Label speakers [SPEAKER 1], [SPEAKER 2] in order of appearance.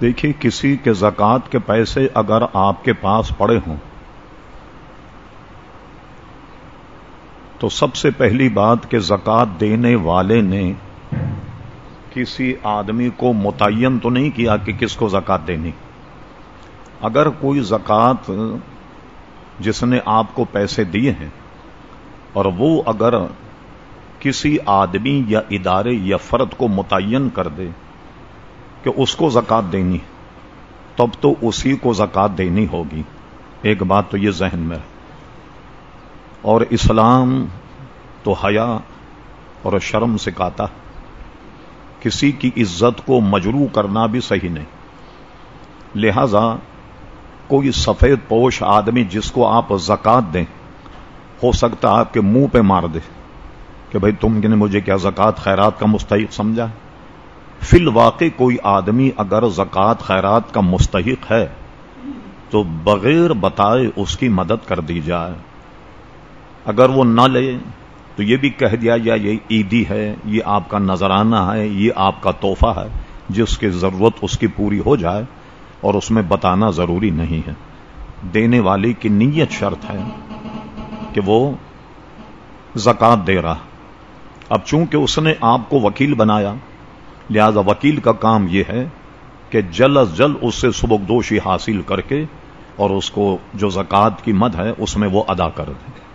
[SPEAKER 1] دیکھیے کسی کے زکوٰۃ کے پیسے اگر آپ کے پاس پڑے ہوں تو سب سے پہلی بات کہ زکوٰۃ دینے والے نے کسی آدمی کو متعین تو نہیں کیا کہ کس کو زکوٰۃ دینی۔ اگر کوئی زکوٰۃ جس نے آپ کو پیسے دیے ہیں اور وہ اگر کسی آدمی یا ادارے یا فرد کو متعین کر دے کہ اس کو زکات دینی تب تو اسی کو زکات دینی ہوگی۔ ایک بات تو یہ ذہن میں اور اسلام تو حیا اور شرم سکھاتا کسی کی عزت کو مجرو کرنا بھی صحیح نہیں۔ لہذا کوئی سفید پوش آدمی جس کو آپ زکات دیں، ہو سکتا آپ کے منہ پہ مار دے کہ بھائی تم نے مجھے کیا زکات خیرات کا مستحق سمجھا؟ فی الواقع کوئی آدمی اگر زکوٰۃ خیرات کا مستحق ہے، تو بغیر بتائے اس کی مدد کر دی جائے۔ اگر وہ نہ لے، تو یہ بھی کہہ دیا جائے یہ عیدی ہے، یہ آپ کا نذرانہ ہے، یہ آپ کا تحفہ ہے، جس کی ضرورت اس کی پوری ہو جائے، اور اس میں بتانا ضروری نہیں ہے۔ دینے والی کی نیت شرط ہے کہ وہ زکات دے رہا۔ اب چونکہ اس نے آپ کو وکیل بنایا لہذا وکیل کا کام یہ ہے کہ جلد از جلد اس سے سبکدوشی حاصل کر کے اور اس کو جو زکوٰۃ کی مد ہے اس میں وہ ادا کر دیں